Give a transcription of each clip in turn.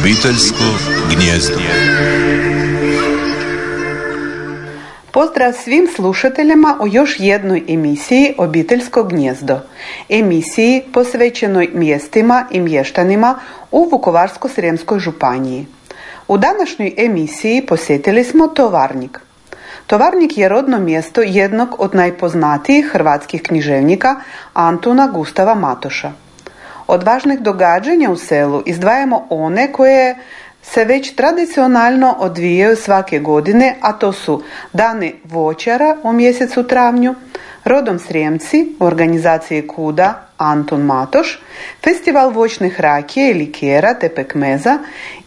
Obiteljsko gnjezdo. Pozdrav svim slušateljima u još jednoj emisiji Obiteljsko gnjezdo. Emisiji posvećenoj mjestima i mještanima u Vukovarsko-Srijemskoj županiji. U današnjoj emisiji posjetili smo Tovarnik. Tovarnik je rodno mjesto jednog od najpoznatijih hrvatskih književnika Antuna Gustava Matoša. Od važnih događanja u selu izdvajamo one koje se već tradicionalno odvijaju svake godine, a to su Dane voćara u mjesecu travnju, Rodom Srijemci u organizaciji Kuda Anton Matoš, Festival voćnih rakije i likera te pekmeza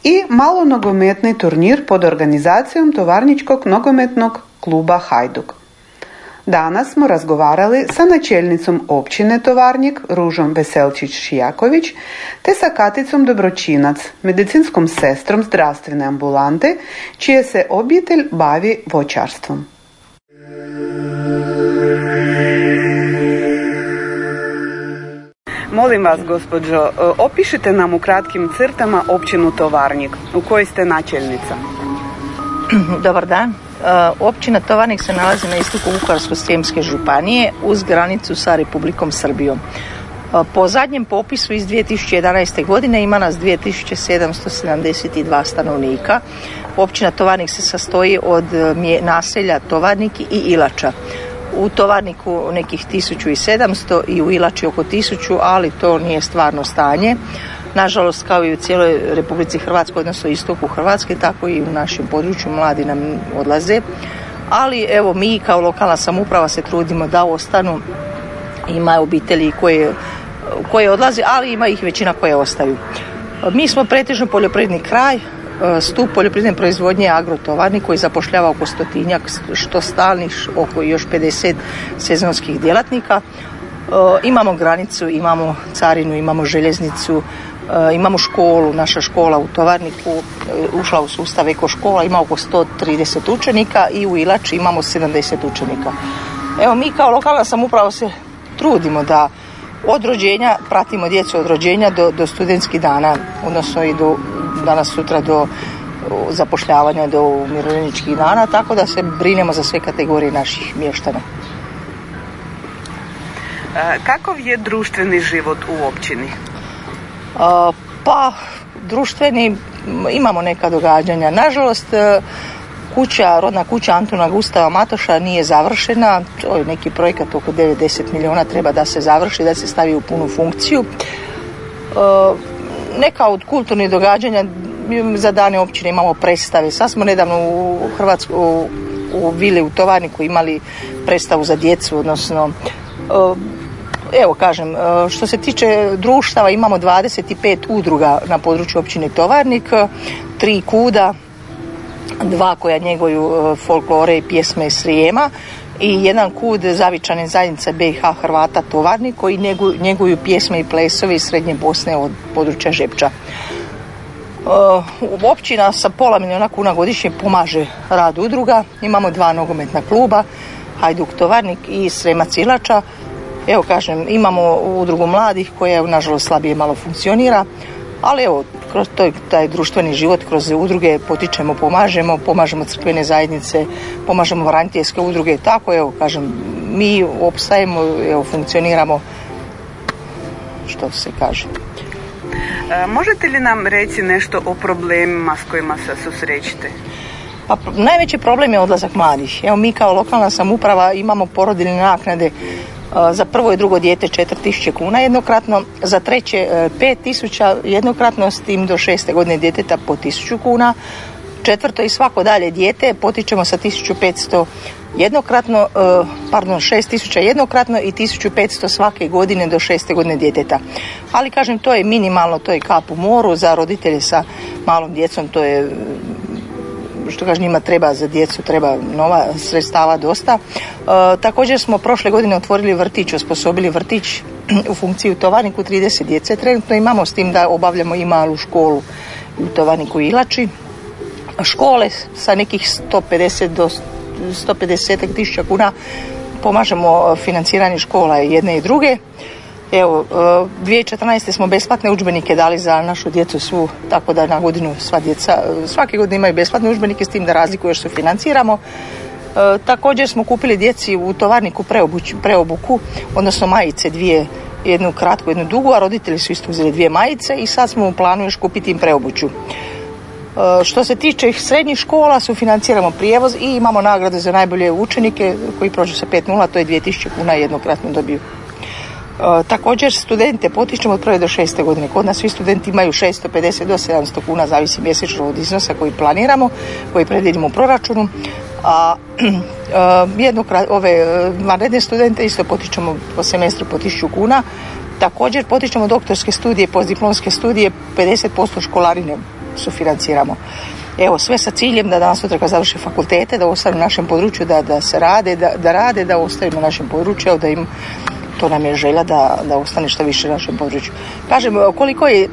i malo nogometni turnir pod organizacijom Tovarničkog nogometnog kluba Hajduk. Danas smo razgovarali sa načelnicom općine Tovarnik Ružom Veselčić-Šijaković te sa Katicom Dobročinac, medicinskom sestrom zdravstvene ambulante, čije se obitelj bavi voćarstvom. Molim vas, gospođo, opišite nam u kratkim crtama općinu Tovarnik, u kojoj ste načelnica. Dobar dan. E, općina Tovarnik se nalazi na istoku Vukovarsko-Srijemske županije uz granicu sa Republikom Srbijom. E, po zadnjem popisu iz 2011. godine ima nas 2772 stanovnika. Općina Tovarnik se sastoji od e, naselja Tovarnik i Ilača. U Tovarniku nekih 1700 i u Ilači oko 1000, ali to nije stvarno stanje. Nažalost, kao i u cijeloj Republici Hrvatskoj, odnosno istoku Hrvatske, tako i u našem području mladi nam odlaze. Ali evo mi kao lokalna samouprava se trudimo da ostanu. Ima obitelji koje, koje odlaze, ali ima ih većina koje ostaju. Mi smo pretežno poljoprivredni kraj, stup poljoprivredne proizvodnje agrotovarni koji zapošljava oko stotinjak, što stalnih, oko još 50 sezonskih djelatnika. Imamo granicu, imamo carinu, imamo željeznicu, E, imamo školu, naša škola u Tovarniku e, ušla u sustav eko škola, ima oko 130 učenika i u Ilači imamo 70 učenika. Evo mi kao lokalna samouprava se trudimo da od rođenja pratimo djecu od rođenja do, do studentskih dana, odnosno i do danas sutra do zapošljavanja do umirovljeničkih dana, tako da se brinemo za sve kategorije naših mještana. E, kakav je društveni život u općini? Pa, društveni, imamo neka događanja. Nažalost, e, kuća, rodna kuća Antuna Gustava Matoša nije završena. To je neki projekat oko 90 milijuna treba da se završi, da se stavi u punu funkciju. E, neka od kulturnih događanja za dane općine imamo predstave. Sad smo nedavno u Hrvatsku u, u Vili u Tovarniku imali predstavu za djecu, odnosno e, evo kažem, e, što se tiče društava imamo 25 udruga na području općine Tovarnik, tri kuda, dva koja njeguju e, folklore i pjesme Srijema i jedan kud zavičane zajednice BiH Hrvata Tovarnik koji njeguju pjesme i plesovi iz Srednje Bosne od područja Žepča. Uh, općina sa pola milijuna kuna godišnje pomaže rad udruga. Imamo dva nogometna kluba, Hajduk Tovarnik i Srema Cilača Evo kažem, imamo udrugu mladih koja nažalost slabije malo funkcionira, ali evo, kroz to, taj društveni život, kroz udruge potičemo, pomažemo, pomažemo crkvene zajednice, pomažemo braniteljske udruge, tako evo, kažem, mi opstajemo, evo, funkcioniramo, što se kaže. E, možete li nam reći nešto o problemima s kojima se susrećete? Pa najveći problem je odlazak mladih. Evo mi kao lokalna samouprava imamo porodiljne naknade za prvo i drugo dijete 4000 kuna jednokratno, za treće 5000 jednokratno, s tim do šeste godine djeteta po 1000 kuna, četvrto i svako dalje dijete potičemo sa 1500 jednokratno, pardon 6000 jednokratno i 1500 svake godine do šeste godine djeteta. Ali kažem, to je minimalno, to je kap u moru, za roditelje sa malom djecom to je što kaže njima treba za djecu, treba nova sredstava dosta. E, također smo prošle godine otvorili vrtić, osposobili vrtić u funkciji u Tovarniku 30 djece. Trenutno imamo s tim da obavljamo i malu školu u Tovarniku Ilači. Škole sa nekih 150 do 150 tisuća kuna pomažemo financiranje škola jedne i druge. Evo, 2014. smo besplatne udžbenike dali za našu djecu svu, tako da na godinu sva djeca, svake godine imaju besplatne udžbenike s tim da razliku još se financiramo. također smo kupili djeci u tovarniku preobuku, odnosno majice dvije jednu kratku, jednu dugu, a roditelji su isto uzeli dvije majice i sad smo u planu još kupiti im preobuću. E, što se tiče srednjih škola, sufinanciramo prijevoz i imamo nagrade za najbolje učenike koji prođu sa 5.0, to je 2000 kuna jednokratno dobiju. E, također studente potičemo od prve do šeste godine. Kod nas svi studenti imaju 650 do 700 kuna, zavisi mjesečno od iznosa koji planiramo, koji predvidimo u proračunu. A e, jednokrat, ove vanredne studente isto potičemo po semestru po 1000 kuna. Također potičemo doktorske studije, postdiplomske studije, 50% školarine sufinanciramo. Evo, sve sa ciljem da danas sutra završe fakultete, da ostanu u našem području, da, da se rade, da, da rade, da ostaju na našem području, da im, to nam je želja da, da ostane što više na našem području. Kažem, koliko je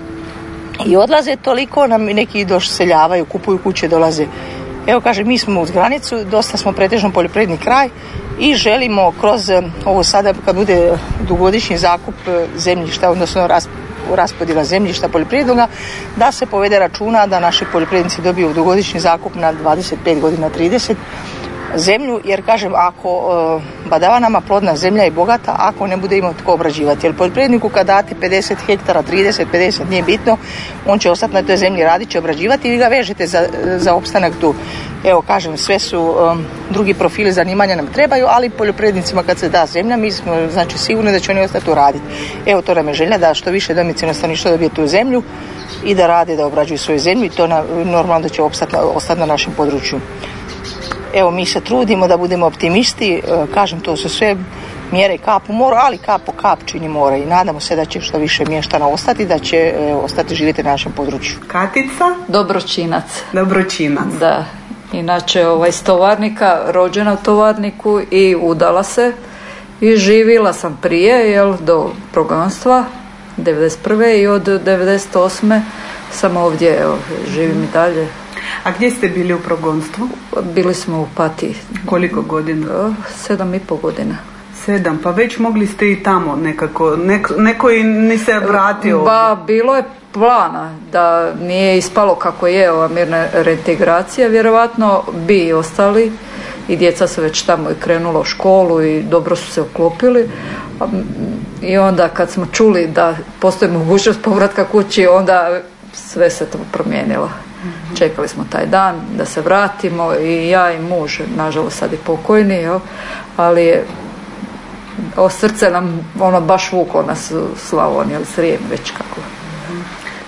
i odlaze, toliko nam neki doseljavaju, kupuju kuće, dolaze. Evo kažem, mi smo uz granicu, dosta smo pretežno poljoprivredni kraj i želimo kroz ovo sada kad bude dugogodišnji zakup e, zemljišta, odnosno raspodjela zemljišta poljoprivrednoga, da se povede računa da naši poljoprivrednici dobiju dugogodišnji zakup na 25 godina 30 zemlju, jer kažem, ako e, badava nama plodna zemlja je bogata, ako ne bude imao tko obrađivati. Jer poljoprivredniku kad date 50 hektara, 30, 50, nije bitno, on će ostati na toj zemlji radit će obrađivati i vi ga vežete za, za opstanak tu. Evo, kažem, sve su um, drugi profili zanimanja nam trebaju, ali poljoprivrednicima kad se da zemlja, mi smo znači sigurni da će oni ostati tu raditi. Evo, to nam je želja da što više domicilno stanovništvo dobije tu zemlju i da rade, da obrađuju svoju zemlju i to na, normalno da će ostati, ostati na našem području. Evo mi se trudimo da budemo optimisti, e, kažem to su sve mjere kap u moru, ali kap po kap čini mora i nadamo se da će što više mještana ostati, da će e, ostati živjeti na našem području. Katica? Dobročinac. Dobročinac. Da, inače ovaj, iz Tovarnika, rođena u Tovarniku i udala se i živila sam prije, jel, do progonstva 91. i od 98. sam ovdje, evo, živim i dalje a gdje ste bili u progonstvu? Bili smo u Pati. Koliko godina? Sedam i pol godina. Sedam, pa već mogli ste i tamo nekako, neko, i ni se vratio Ba, bilo je plana da nije ispalo kako je ova mirna reintegracija, vjerojatno bi ostali i djeca su već tamo i krenulo u školu i dobro su se uklopili. I onda kad smo čuli da postoji mogućnost povratka kući, onda sve se to promijenilo. Čekali smo taj dan da se vratimo i ja i muž, nažalost sad je pokojni, jel? ali je o srce nam ono baš vuklo nas u Slavoniji, ali Srijem već kako.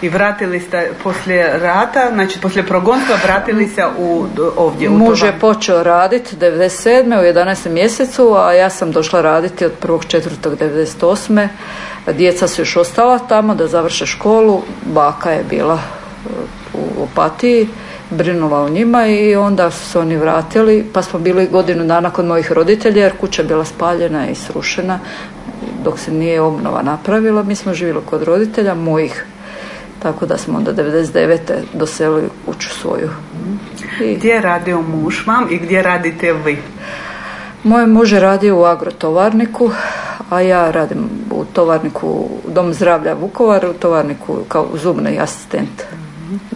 I vratili ste poslije rata, znači poslije progonstva vratili se u, ovdje u Muž je počeo raditi 97. u 11. mjesecu, a ja sam došla raditi od 1.4.98. Djeca su još ostala tamo da završe školu, baka je bila u Opatiji, brinula o njima i onda su se oni vratili, pa smo bili godinu dana kod mojih roditelja jer kuća je bila spaljena i srušena dok se nije obnova napravila. Mi smo živjeli kod roditelja mojih, tako da smo onda 99. doselili kuću svoju. I... Gdje je radio muž vam i gdje radite vi? Moj muž je radio u agrotovarniku, a ja radim u tovarniku Dom zdravlja Vukovar, u tovarniku kao zubni asistent.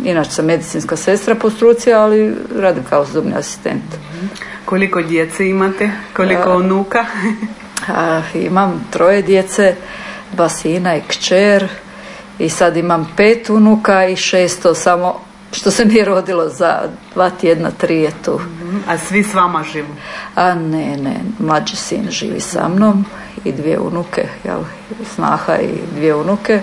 Inače sam medicinska sestra po struci, ali radim kao zubni asistent. Koliko djece imate? Koliko unuka? a, imam troje djece, dva sina i kćer i sad imam pet unuka i šesto samo što se nije rodilo za dva tjedna, tri je tu. A svi s vama živu? A ne, ne, mlađi sin živi sa mnom i dvije unuke, jel, snaha i dvije unuke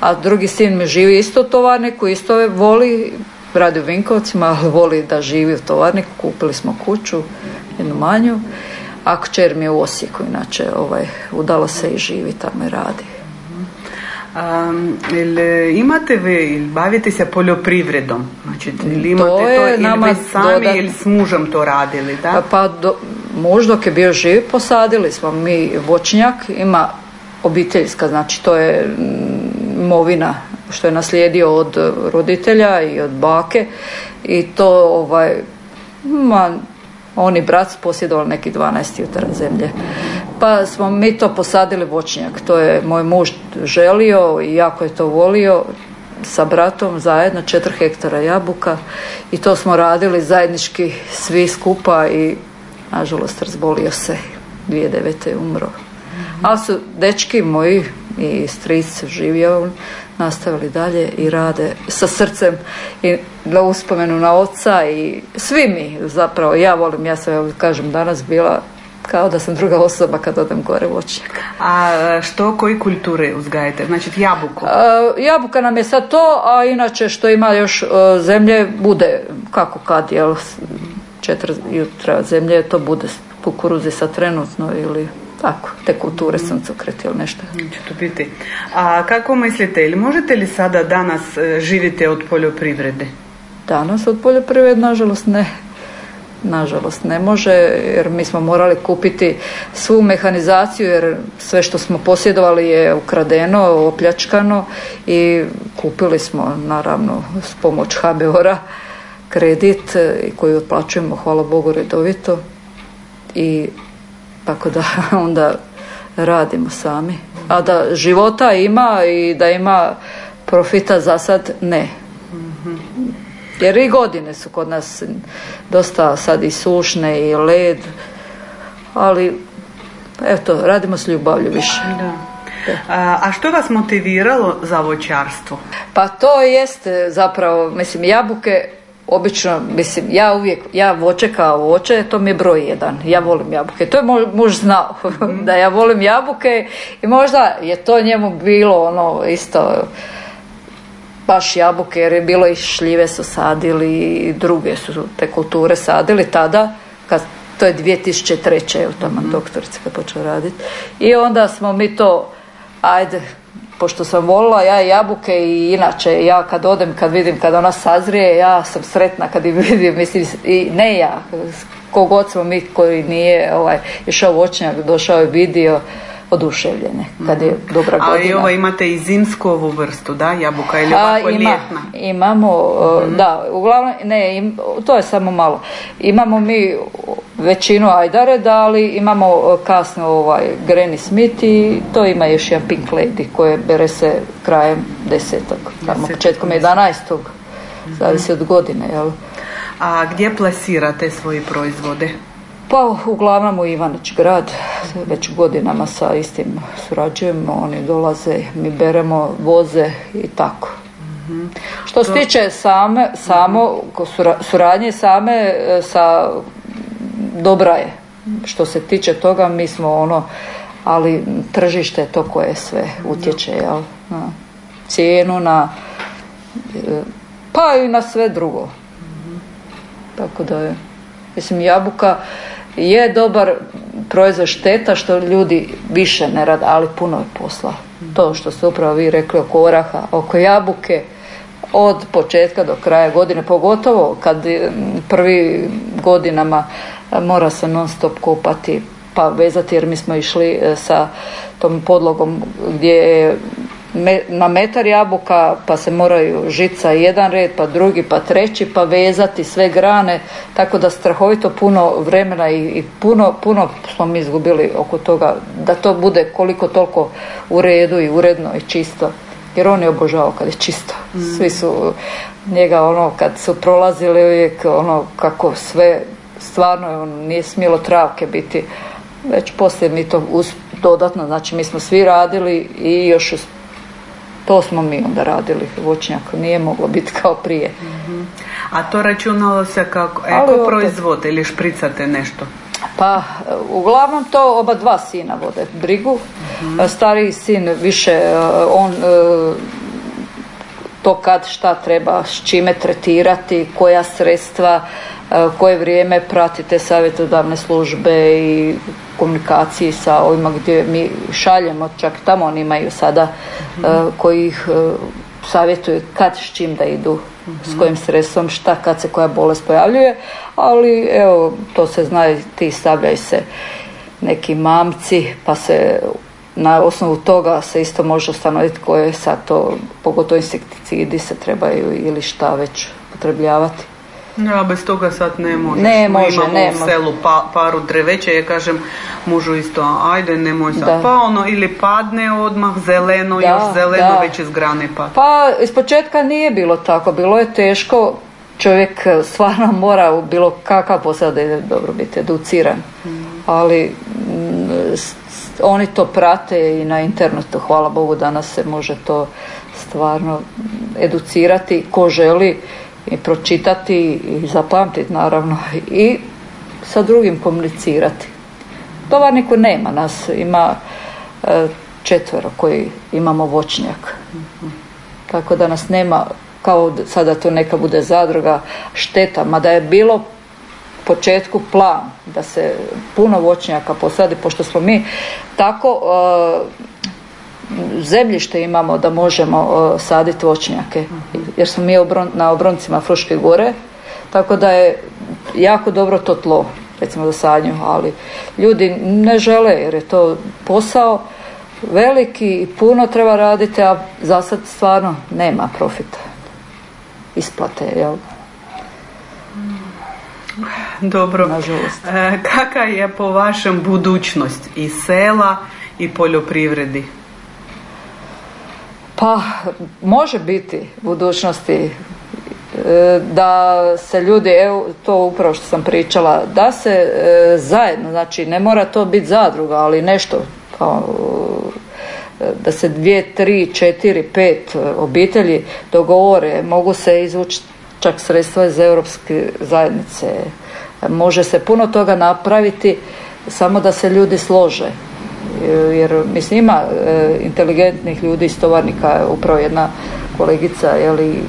a drugi sin mi živi isto u tovarniku, isto voli, radi u Vinkovcima, ali voli da živi u tovarniku, kupili smo kuću, jednu manju, a kćer mi je u Osijeku, inače ovaj, udalo se i živi tamo i radi. Um, ili imate vi ili bavite se poljoprivredom? Znači, ili imate to, je to ili sami ili s mužem to radili, da? Pa do, muž dok je bio živ posadili smo mi voćnjak, ima obiteljska, znači to je imovina što je naslijedio od roditelja i od bake i to ovaj ma, oni brat posjedovali neki 12 jutara zemlje Pa smo mi to posadili voćnjak. To je moj muž želio i jako je to volio sa bratom zajedno, četiri hektara jabuka i to smo radili zajednički svi skupa i nažalost razbolio se 2009. je umro. Ali su dečki moji i stric živio nastavili dalje i rade sa srcem i na uspomenu na oca i svi mi zapravo, ja volim, ja sam kažem danas bila kao da sam druga osoba kad odem gore u A što, koji kulture uzgajete? Znači jabuku? jabuka nam je sad to, a inače što ima još e, zemlje, bude kako kad, jel, četiri jutra zemlje, to bude kukuruzi sa trenutno ili tako, te kulture sam cukret ili nešto. Će to biti. A kako mislite, ili možete li sada danas e, živite od poljoprivrede? Danas od poljoprivrede, nažalost, ne. Nažalost ne može jer mi smo morali kupiti svu mehanizaciju jer sve što smo posjedovali je ukradeno, opljačkano i kupili smo naravno s pomoć HBOR-a kredit e, koji otplaćujemo hvala Bogu redovito i tako da onda radimo sami. A da života ima i da ima profita za sad ne. Jer i godine su kod nas dosta sad i sušne i led, ali eto, radimo s ljubavlju više. Da. A što vas motiviralo za voćarstvo? Pa to jeste zapravo, mislim, jabuke obično, mislim, ja uvijek, ja voće kao voće, to mi je broj jedan. Ja volim jabuke. To je muž znao da ja volim jabuke i možda je to njemu bilo ono isto baš jabuke jer je bilo i šljive su sadili i druge su te kulture sadili tada kad to je 2003. je u tamo mm doktorica počela raditi i onda smo mi to ajde pošto sam volila ja jabuke i inače ja kad odem kad vidim kad ona sazrije ja sam sretna kad i vidim. Mislim i ne ja kogod smo mi koji nije ovaj, išao voćnjak došao i vidio oduševljene kad je mhm. dobra godina. Ali ovo imate i zimsku ovu vrstu, da? Jabuka ili ovako A, ima, ljetna? Imamo, mm da, uglavnom, ne, to je samo malo. Imamo mi većinu ajdare, ali imamo kasno ovaj Granny Smith i to ima još jedan Pink Lady koje bere se krajem desetog, tamo početkom jedanajstog, zavisi od godine, jel? A gdje plasirate svoje proizvode? Pa uglavnom u Ivanić grad, već godinama sa istim surađujemo, oni dolaze, mi beremo, voze i tako. Što se tiče same, samo suradnje same e, sa dobra je. Što se tiče toga mi smo ono, ali tržište je to koje sve utječe, jel? Na cijenu, na e, pa i na sve drugo. Tako da je, mislim jabuka je dobar proizvod šteta što ljudi više ne rade, ali puno je posla. To što ste upravo vi rekli oko oraha, oko jabuke, od početka do kraja godine, pogotovo kad prvi godinama mora se non stop kopati pa vezati jer mi smo išli e, sa tom podlogom gdje je na metar jabuka pa se moraju žica jedan red pa drugi pa treći pa vezati sve grane tako da strahovito puno vremena i, puno, puno smo mi izgubili oko toga da to bude koliko toliko u redu i uredno i čisto jer on je obožavao kad je čisto mm. svi su njega ono kad su prolazili uvijek ono kako sve stvarno on nije smjelo travke biti već poslije mi to uz, dodatno znači mi smo svi radili i još to smo mi onda radili, voćnjak nije moglo biti kao prije. A to računalo se kako eko proizvod ili špricate nešto? Pa, uglavnom to oba dva sina vode brigu. uh Stariji sin više, e, on e, to kad šta treba, s čime tretirati, koja sredstva, koje vrijeme pratite savjetodavne službe i komunikaciji sa ovima gdje mi šaljemo, čak tamo oni imaju sada uh koji ih e, savjetuju kad s čim da idu, s kojim sredstvom, šta kad se koja bolest pojavljuje, ali evo to se zna ti stavljaju se neki mamci pa se na osnovu toga se isto može ustanoviti koje sad to, pogotovo insekticidi se trebaju ili šta već potrebljavati. Ja, bez toga sad ne može. Ne može, Imamo ne u selu pa, paru dreveće, ja kažem mužu isto, ajde nemoj sad. Da. Pa ono, ili padne odmah zeleno, Da, još zeleno, da. već iz grane pada. Pa iz početka nije bilo tako, bilo je teško, čovjek e, stvarno mora u bilo kakav posao da ide dobro biti educiran, ali mm, s- s- oni to prate i na internetu, hvala Bogu danas se može to stvarno educirati ko želi i pročitati i zapamtiti naravno i sa drugim komunicirati. Tovarniku nema nas, ima e, četvero koji imamo voćnjak. Tako da nas nema kao sada to neka bude zadruga šteta, mada je bilo početku plan da se puno voćnjaka posadi, pošto smo mi tako e, zemljište imamo da možemo saditi voćnjake, jer smo mi obron- na obroncima Fruške gore, tako da je jako dobro to tlo, recimo za sadnju, ali ljudi ne žele jer je to posao veliki i puno treba raditi, a za sad stvarno nema profita. Isplate, jel? Dobro. Nažalost. E, kaka je po vašem budućnost i sela i poljoprivredi? Pa, može biti u budućnosti e, da se ljudi, evo to upravo što sam pričala, da se e, zajedno, znači ne mora to biti zadruga, ali nešto kao e, da se dvije, tri, četiri, pet obitelji dogovore, mogu se izvući čak sredstva iz Europske zajednice. Može se puno toga napraviti samo da se ljudi slože. Jer mislim ima e, inteligentnih ljudi iz tovarnika, upravo jedna kolegica je li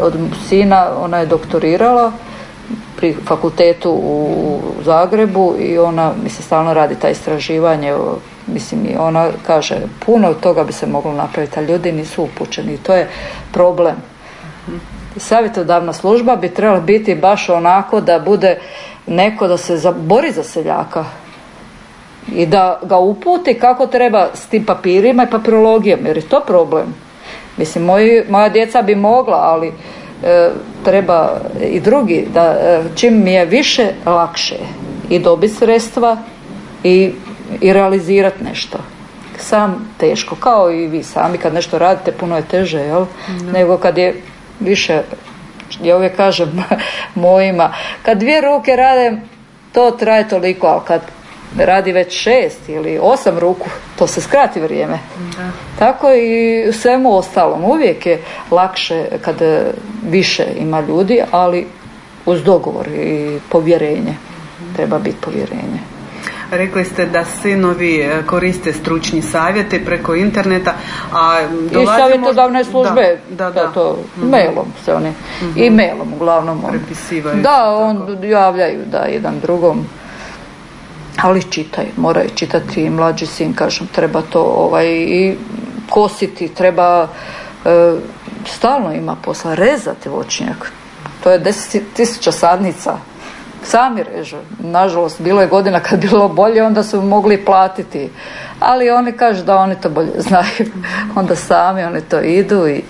od sina, ona je doktorirala pri fakultetu u Zagrebu i ona mislim stalno radi ta istraživanje. Mislim i ona kaže puno toga bi se moglo napraviti, a ljudi nisu upućeni. I to je problem. Savjetodavna služba bi trebala biti baš onako da bude neko da se bori za seljaka i da ga uputi kako treba s tim papirima i papirologijom, jer je to problem. Mislim, moji, moja djeca bi mogla, ali e, treba i drugi, da e, čim mi je više lakše i dobiti sredstva i, i realizirati nešto. Sam teško, kao i vi sami kad nešto radite, puno je teže, jel? Nego kad je više, ja uvijek kažem mojima, kad dvije ruke rade, to traje toliko, ali kad radi već šest ili osam ruku, to se skrati vrijeme. Tako i u svemu ostalom. Uvijek je lakše kad više ima ljudi, ali uz dogovor i povjerenje. Treba biti povjerenje. Rekli ste da sinovi e, koriste stručni savjete preko interneta, a I savjetodavne možda- službe, da, da, da. to mailom se oni, i mailom uglavnom. on- Prepisivaju Da, on javljaju da jedan drugom, ali čitaju, moraju čitati i mlađi sin, kažem, treba to ovaj, i kositi, treba, e, stalno ima posla, rezati voćnjak, to je deset tisuća sadnica, sami režu. Nažalost, bilo je godina kad bilo bolje, onda su mogli platiti. Ali oni kažu da oni to bolje znaju. Onda sami oni to idu i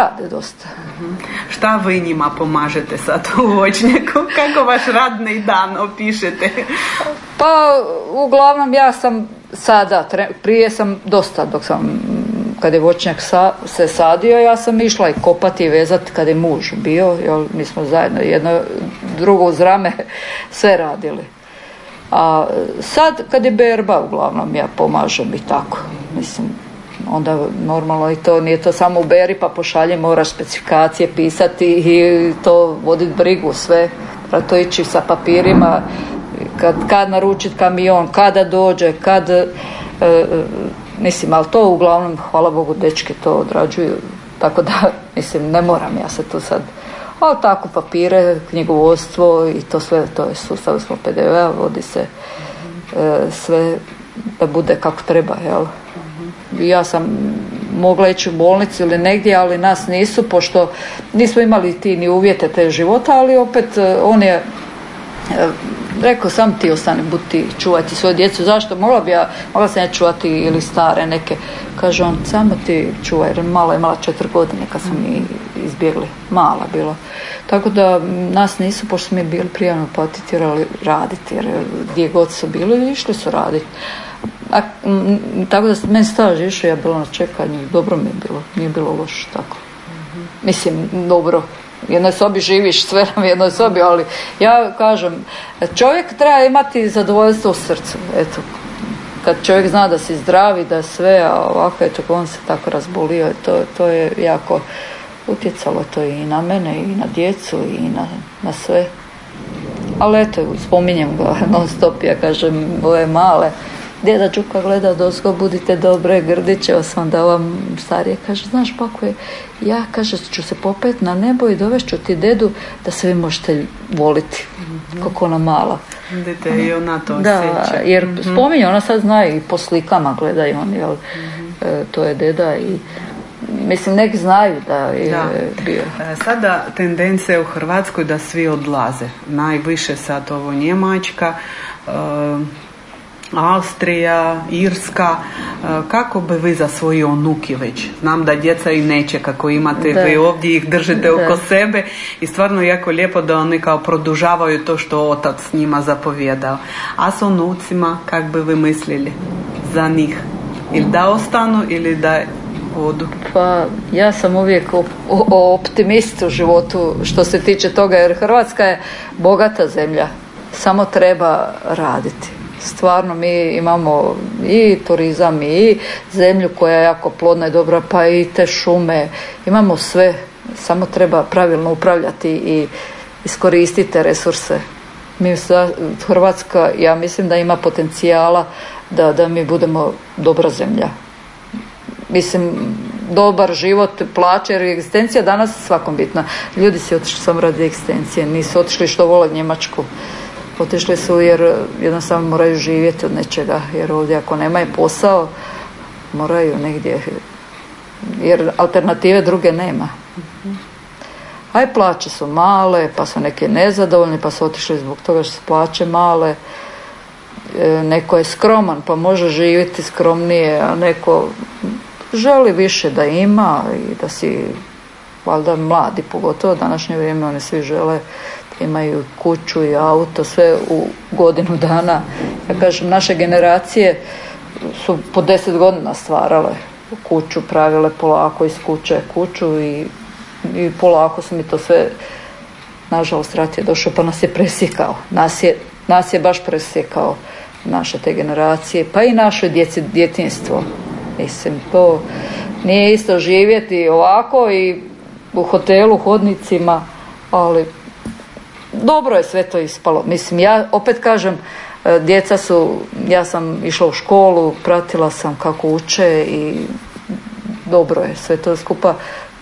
rade dosta. Šta vi njima pomažete sad u voćnjaku? Kako vaš radni dan opišete? Pa, uglavnom ja sam sada, prije sam dosta dok sam, kad je voćnjak sa- se sadio, ja sam išla i kopati i vezati kad je muž bio, jer mi smo zajedno jedno drugo uz rame sve radili. A sad kad je berba uglavnom ja pomažem i tako. Mislim, onda normalno i to nije to samo u beri pa pošalje moraš specifikacije pisati i to voditi brigu sve. Treba to ići sa papirima kad, kad naručiti kamion, kada dođe, kad e, e, mislim, ali to uglavnom hvala Bogu dečki to odrađuju tako da mislim ne moram ja se tu sad ali tako papire, knjigovodstvo i to sve, to je sustav smo PDV-a, vodi se e, sve da bude kako treba, jel? Ja sam mogla ići u bolnicu ili negdje, ali nas nisu, pošto nismo imali ti ni uvjete te života, ali opet e, on je E, rekao sam ti ostani, buti čuvati svoju djecu. Zašto? Mogla bi ja, mogla sam ja čuvati ili stare neke. Kaže on, samo ti čuvaj, jer mala je mala četiri godine kad smo mi izbjegli. Mala bilo. Tako da nas nisu, pošto smo mi bili prijavno potitjerali raditi, jer gdje god su bili, išli su raditi. A, tako da meni staž išao, ja bila na čekanju, dobro mi je bilo, nije bilo loše tako. Mislim, dobro, u jednoj sobi živiš sve u jednoj sobi, ali ja kažem, čovjek treba imati zadovoljstvo u srcu, eto, kad čovjek zna da si zdravi, da sve, a ovako, eto, on se tako razbolio, to, to je jako utjecalo to i na mene, i na djecu, i na, na sve. Ali eto, spominjem ga non stop, ja kažem, ove male, Djeda Đuka gleda dosko, budite dobre, grdiće sam da vam starije kaže, znaš pa je, ja kaže, ću se popet na nebo i dovešću ti dedu da se vi možete voliti, mm-hmm. kako ona mala. Dete i ona to Da, jer mm spominje, ona sad zna i po slikama gledaju on, jel, mhm. e, to je deda i Mislim, neki znaju da je da. bio. E, sada tendencija u Hrvatskoj da svi odlaze. Najviše sad ovo Njemačka, e, Austrija, Irska, e, kako bi vi za svoji onuki već? Znam da djeca i neće kako imate, da. vi ovdje ih držite oko sebe i stvarno jako lijepo da oni kao produžavaju to što otac s njima zapovjedao. A s onucima, kak bi vi mislili za njih? Ili da ostanu ili da odu? Pa ja sam uvijek optimist u životu što se tiče toga jer Hrvatska je bogata zemlja. Samo treba raditi stvarno mi imamo i turizam i zemlju koja je jako plodna i dobra, pa i te šume, imamo sve, samo treba pravilno upravljati i iskoristiti te resurse. Mi Hrvatska, ja mislim da ima potencijala da, da mi budemo dobra zemlja. Mislim, dobar život, plaće, jer egzistencija danas svakom bitna. Ljudi su otišli samo radi egzistencije, nisu otišli što vole Njemačku. Otišli su jer jednostavno moraju živjeti od nečega, jer ovdje ako nemaju posao, moraju negdje, jer alternative druge nema. A i plaće su male, pa su neki nezadovoljni, pa su otišli zbog toga što su plaće male. E, neko je skroman, pa može živjeti skromnije, a neko želi više da ima i da si valjda mladi, pogotovo današnje vrijeme, oni svi žele imaju kuću i auto, sve u godinu dana. Ja kažem, naše generacije su po deset godina stvarale kuću, pravile polako iz kuće kuću i, i polako su mi to sve nažalost rat je došao pa nas je presjekao. Nas je, nas je baš presjekao naše te generacije, pa i naše djeci, djetinstvo. Mislim, to nije isto živjeti ovako i u hotelu, hodnicima, ali dobro je sve to ispalo. Mislim, ja opet kažem, e, djeca su, ja sam išla u školu, pratila sam kako uče i dobro je sve to skupa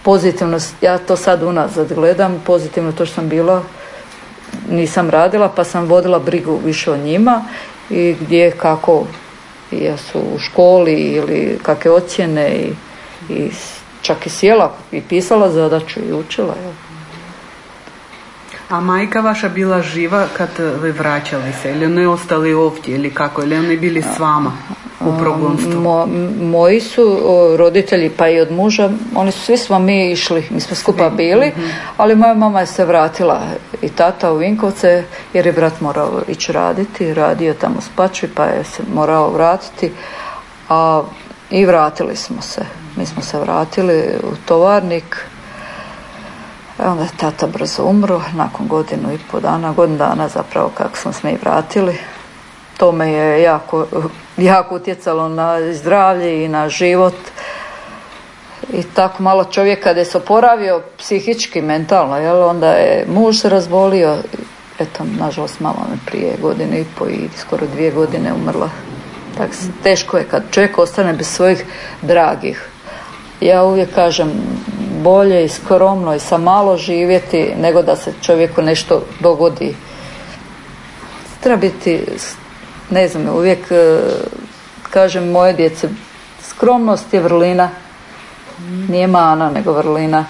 pozitivno, ja to sad unazad gledam, pozitivno to što sam bila, nisam radila pa sam vodila brigu više o njima i gdje kako jesu u školi ili kakve ocjene i, i čak i sjela i pisala zadaću i učila. A majka vaša bila živa kad vi vraćali se ili ne ostali ovdje ili kako, ili oni bili s vama u progonstvu? moji su roditelji pa i od muža, oni su svi smo mi išli, mi smo skupa bili, mhm. ali moja mama je se vratila i tata u Vinkovce jer je brat morao ići raditi, radio tamo spačvi pa je se morao vratiti, a i vratili smo se. Mi smo se vratili u tovarnik, Onda tata brzo umro, nakon godinu i pol dana, godinu dana zapravo kako smo se mi vratili. To me je jako, jako utjecalo na zdravlje i na život. I tako malo čovjek kada je se oporavio psihički, mentalno, jel, onda je muž razbolio. Eto, nažalost, mama me prije godine i po i skoro dvije godine umrla. Tako teško je kad čovjek ostane bez svojih dragih. Ja uvijek kažem, bolje i skromno i sa malo živjeti nego da se čovjeku nešto dogodi. Treba biti, ne znam, uvijek e, kažem moje djece, skromnost je vrlina, nije mana nego vrlina.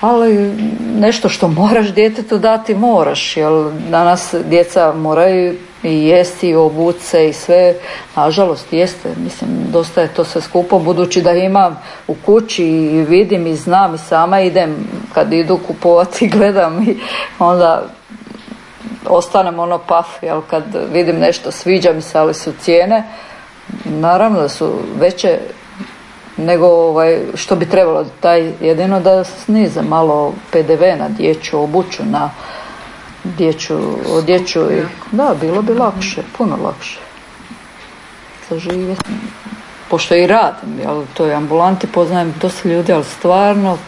ali nešto što moraš djetetu dati moraš, jer danas djeca moraju i jesti i obući se i sve, nažalost jeste, mislim dosta je to sve skupo budući da imam u kući i vidim i znam i sama idem. Kad idu kupovati gledam i onda ostanem ono paf, jel kad vidim nešto sviđa mi se ali su cijene naravno da su veće nego ovaj, što bi trebalo. Taj jedino da snize malo PDV na dječju obuću na dječju odjeću i da bilo bi lakše puno lakše. Za živjeti pošto i radim jel, to je ambulanti poznajem dosta ljudi ali stvarno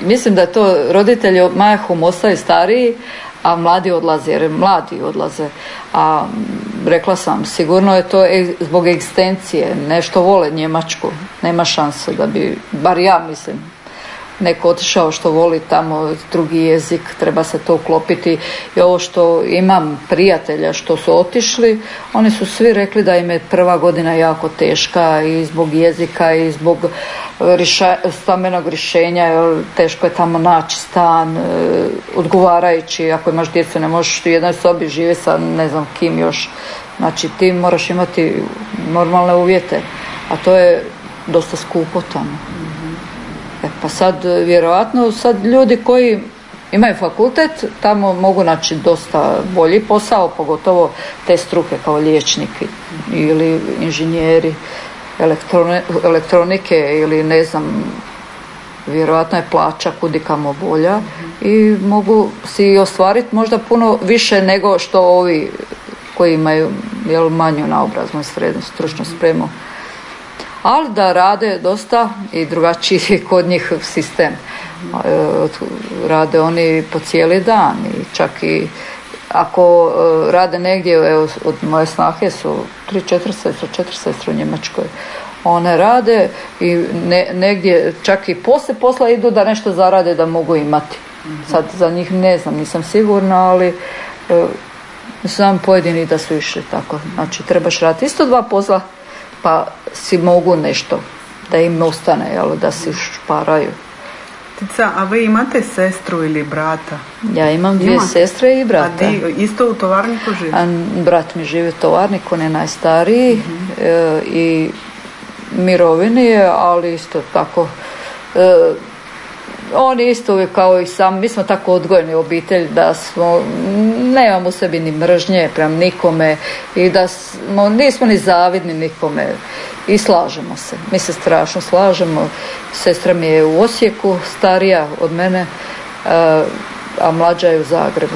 mislim da je to roditelji mahom ostaju stariji a mladi odlaze jer mladi odlaze. A rekla sam sigurno je to zbog egzistencije nešto vole Njemačku nema šanse da bi bar ja mislim neko otišao što voli tamo drugi jezik, treba se to uklopiti i ovo što imam prijatelja što su otišli, oni su svi rekli da im je prva godina jako teška i zbog jezika i zbog riša, stambenog rješenja, teško je tamo naći stan, e, odgovarajući, ako imaš djecu ne možeš u jednoj sobi žive sa ne znam kim još, znači ti moraš imati normalne uvjete, a to je dosta skupo tamo. E, pa sad, vjerojatno, sad ljudi koji imaju fakultet, tamo mogu naći dosta bolji posao, pogotovo te struke kao liječniki ili inženjeri elektronike ili ne znam, vjerojatno je plaća kudikamo bolja i mogu si ostvariti možda puno više nego što ovi koji imaju jel, manju naobraznu srednju stručnu spremu ali da rade dosta i drugačiji kod njih sistem. E, rade oni po cijeli dan i čak i ako e, rade negdje, evo, od moje snahe su 3-4 sestre, 4 sestre u Njemačkoj. One rade i negdje čak i poslije posla idu da nešto zarade da mogu imati. Sad za njih ne znam, nisam sigurna, ali e, znam pojedini da su išli tako. Znači trebaš raditi isto dva posla pa si mogu nešto da im ostane, jel, da si šparaju. Tica, a vi imate sestru ili brata? Ja imam dvije sestre i brata. A di, isto u tovarniku živi? A, brat mi živi u tovarniku, on je najstariji mhm. e, i mirovini je, ali isto tako e, on isto uvijek kao i sam, mi smo tako odgojeni obitelj da smo, nemamo u sebi ni mržnje prema nikome i da smo, nismo ni zavidni nikome i slažemo se. Mi se strašno slažemo. Sestra mi je u Osijeku, starija od mene, eh, a mlađa je u Zagrebu.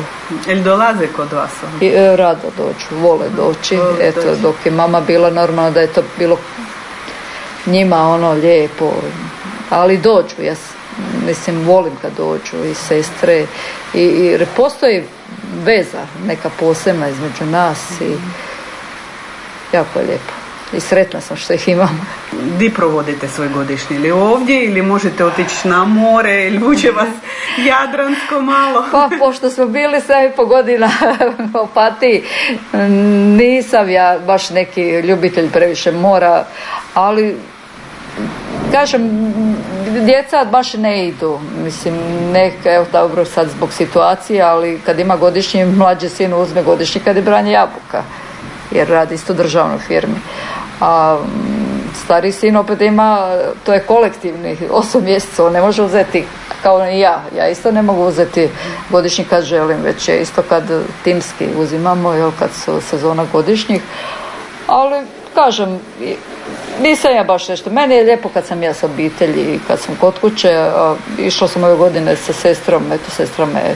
Ili dolaze kod vas? I, eh, rado dođu, vole doći. Eto, dok je mama bila normalno da je to bilo njima ono lijepo, ali dođu. Ja mislim volim kad dođu i sestre i, i postoji veza neka posebna između nas i jako je lijepo i sretna sam što ih imam. Di provodite svoj godišnji? Ili ovdje ili možete otići na more ili uđe vas Jadransko malo? Pa pošto smo bili sve po godina u Opatiji, nisam ja baš neki ljubitelj previše mora, ali kažem, djeca baš ne idu. Mislim, neka, evo dobro sad zbog situacije, ali kad ima godišnji, mlađi sin uzme godišnji kad je branje jabuka, jer radi isto državnoj firmi. A stari sin opet ima, to je kolektivni, osam mjeseca, on ne može uzeti kao i ja. Ja isto ne mogu uzeti godišnji kad želim, već je isto kad timski uzimamo, jel, kad su sezona godišnjih. Ali, kažem, nisam ja baš nešto. Meni je lijepo kad sam ja s obitelji, kad sam kod kuće. Išla sam ove godine sa sestrom, eto sestra me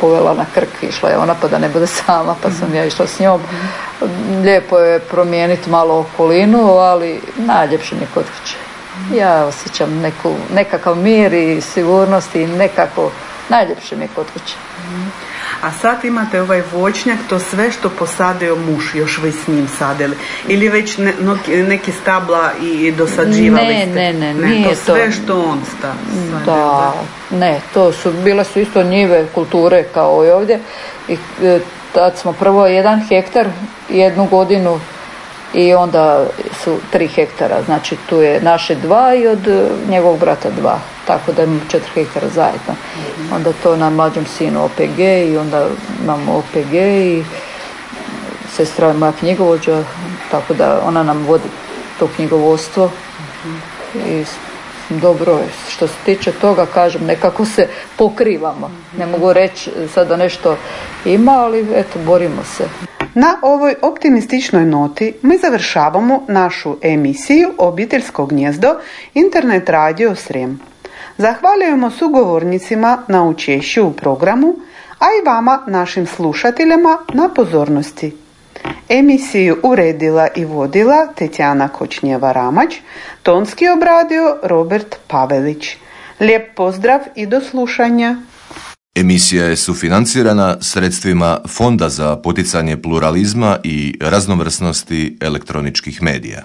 povela na krk, išla je ona pa da ne bude sama, pa sam ja išla s njom. Lijepo je promijeniti malo okolinu, ali najljepše mi kod kuće. Ja osjećam neku, nekakav mir i sigurnost i nekako najljepše mi kod kuće. A sad imate ovaj voćnjak, to sve što posadio muž, još vi s njim sadili. Ili već ne, neki stabla i dosađivali ne, ste? Ne, ne, ne, nije to. sve što on sta, Da, ne, to su, bile su isto njive kulture kao i ovdje. I e, tad smo prvo jedan hektar jednu godinu i onda su tri hektara, znači tu je naše dva i od njegovog brata dva. Tako da imamo četiri hektara zajedno. Onda to na mlađem sinu OPG i onda imamo OPG i sestra je moja knjigovođa, tako da ona nam vodi to knjigovodstvo i dobro je. Što se tiče toga, kažem, nekako se pokrivamo. Ne mogu reći sada nešto ima, ali eto, borimo se. Na ovoj optimističnoj noti mi završavamo našu emisiju Obiteljsko gnjezdo Internet radio Srem. Zahvaljujemo sugovornicima na učešću u programu, a i vama, našim slušateljima, na pozornosti. Emisiju uredila i vodila Tetjana Kočnjeva-Ramać, tonski obradio Robert Pavelić. Lijep pozdrav i do slušanja. Emisija je sufinancirana sredstvima Fonda za poticanje pluralizma i raznovrsnosti elektroničkih medija.